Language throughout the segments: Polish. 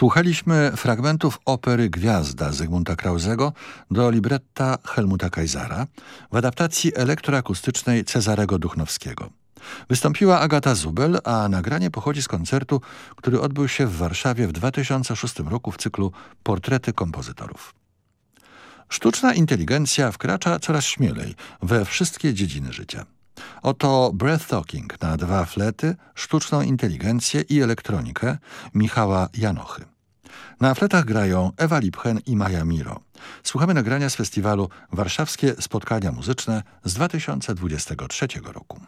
Słuchaliśmy fragmentów opery Gwiazda Zygmunta Krauzego do libretta Helmuta Kaisara w adaptacji elektroakustycznej Cezarego Duchnowskiego. Wystąpiła Agata Zubel, a nagranie pochodzi z koncertu, który odbył się w Warszawie w 2006 roku w cyklu Portrety kompozytorów. Sztuczna inteligencja wkracza coraz śmielej we wszystkie dziedziny życia. Oto Breathtalking na dwa flety, sztuczną inteligencję i elektronikę Michała Janochy. Na fletach grają Ewa Lipchen i Maja Miro. Słuchamy nagrania z festiwalu Warszawskie Spotkania Muzyczne z 2023 roku.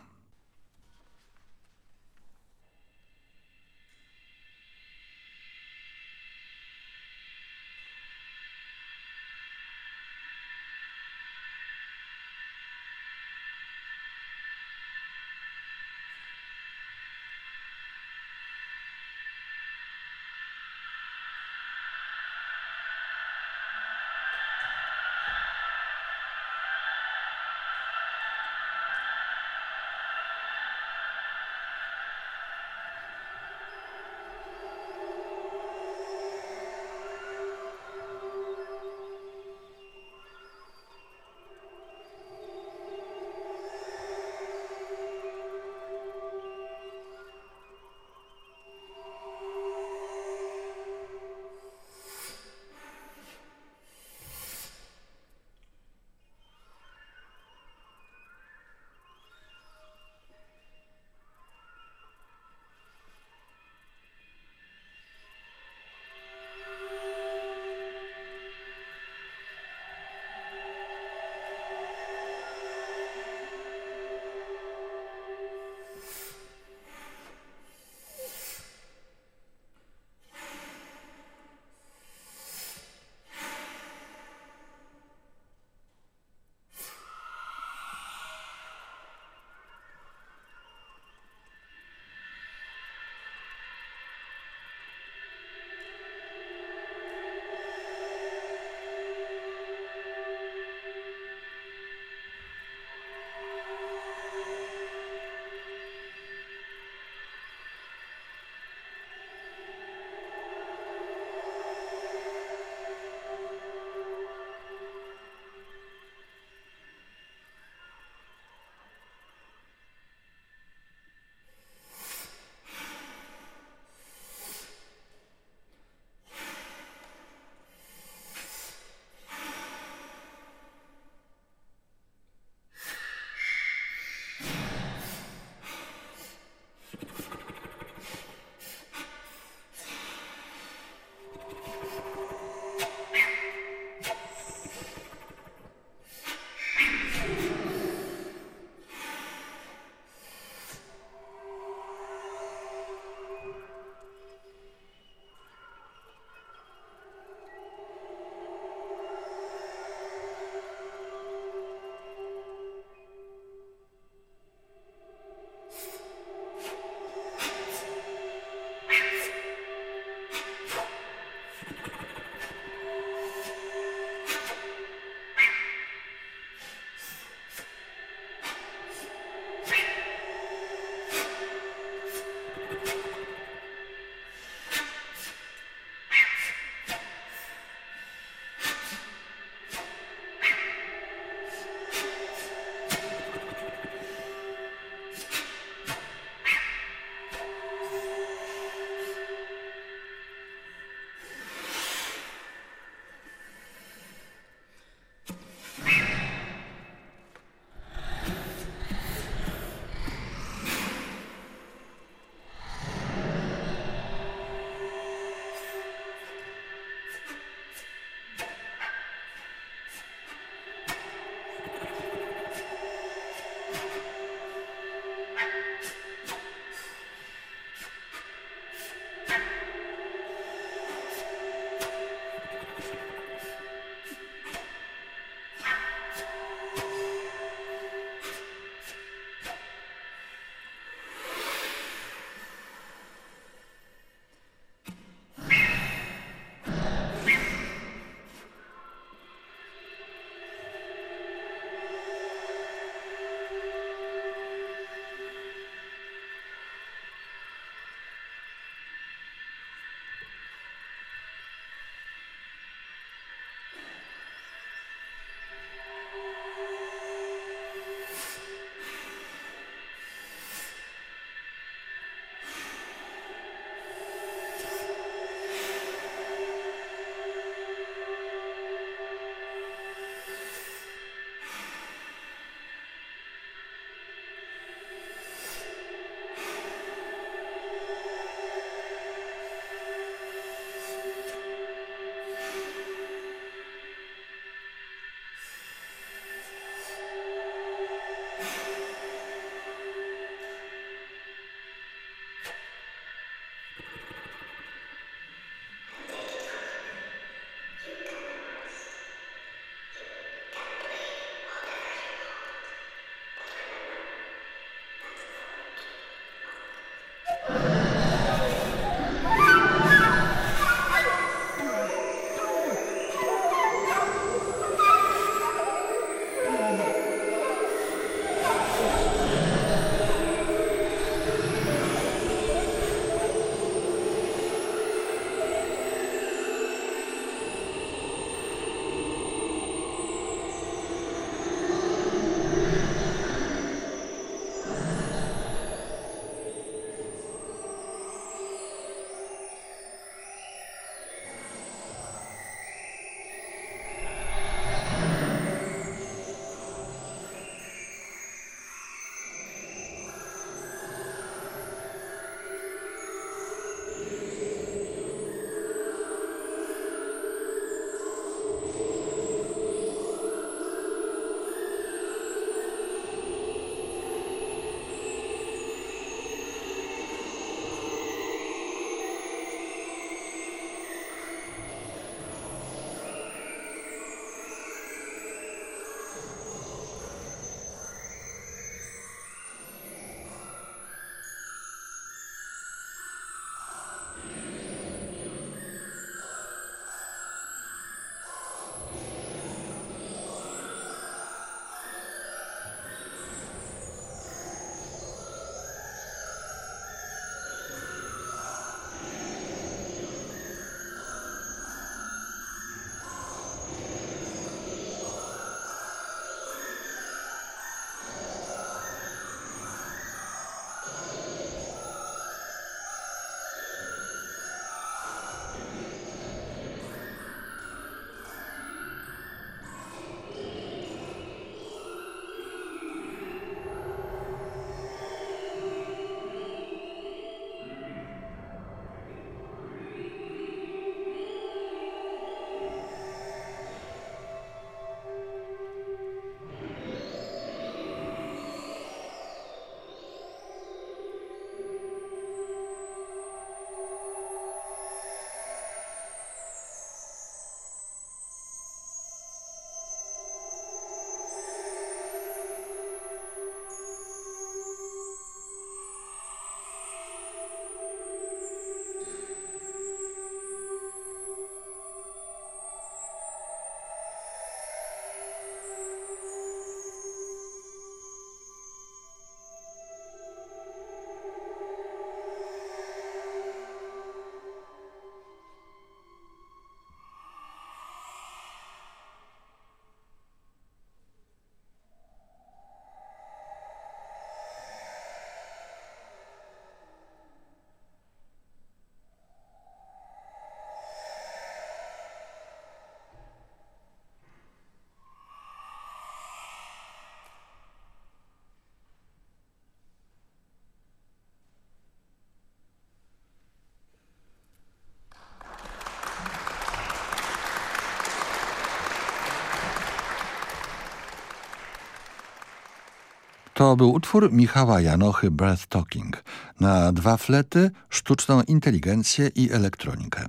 To był utwór Michała Janochy Breath Talking na dwa flety, sztuczną inteligencję i elektronikę.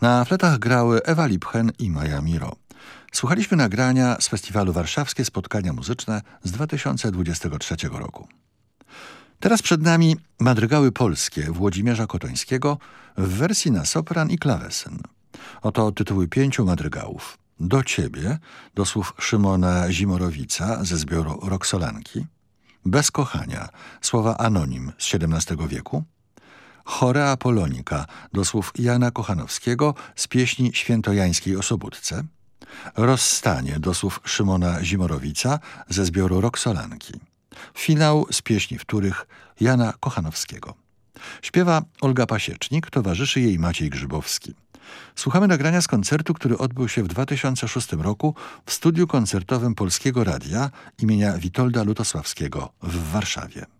Na fletach grały Ewa Lipchen i Maja Miro. Słuchaliśmy nagrania z festiwalu Warszawskie Spotkania Muzyczne z 2023 roku. Teraz przed nami madrygały polskie Włodzimierza Kotońskiego w wersji na sopran i klawesyn. Oto tytuły pięciu madrygałów. Do Ciebie, do słów Szymona Zimorowica ze zbioru Roksolanki – bez kochania, słowa anonim z XVII wieku, Chorea Polonika do słów Jana Kochanowskiego z pieśni świętojańskiej o Sobótce, Rozstanie. Do słów Szymona Zimorowica ze zbioru Roksolanki, finał z pieśni wtórych Jana Kochanowskiego. Śpiewa Olga Pasiecznik, towarzyszy jej Maciej Grzybowski. Słuchamy nagrania z koncertu, który odbył się w 2006 roku w studiu koncertowym Polskiego Radia imienia Witolda Lutosławskiego w Warszawie.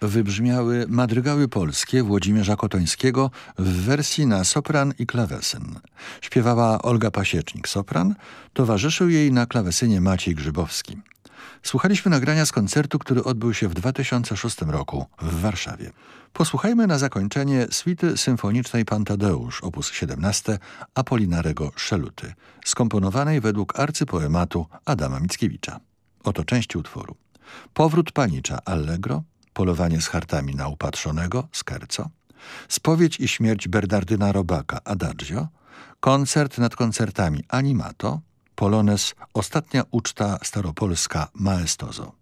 Wybrzmiały madrygały polskie Włodzimierza Kotońskiego w wersji na sopran i klawesyn. Śpiewała Olga Pasiecznik-sopran, towarzyszył jej na klawesynie Maciej Grzybowski. Słuchaliśmy nagrania z koncertu, który odbył się w 2006 roku w Warszawie. Posłuchajmy na zakończenie suity symfonicznej Pantadeusz op. 17 Apolinarego Szeluty, skomponowanej według arcypoematu Adama Mickiewicza. Oto części utworu. Powrót panicza Allegro, Polowanie z hartami na upatrzonego Scherzo, Spowiedź i śmierć Bernardyna Robaka Adagio, Koncert nad koncertami Animato, Polones Ostatnia uczta staropolska Maestoso.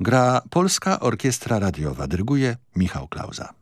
Gra Polska Orkiestra Radiowa, dyryguje Michał Klauza.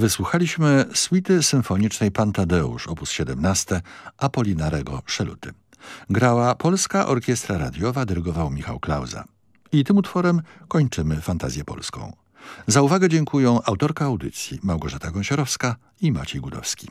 Wysłuchaliśmy suity symfonicznej Pantadeusz op. 17 Apolinarego Szeluty. Grała Polska Orkiestra Radiowa, dyrygował Michał Klauza. I tym utworem kończymy fantazję polską. Za uwagę dziękuję autorka audycji Małgorzata Gąsiorowska i Maciej Gudowski.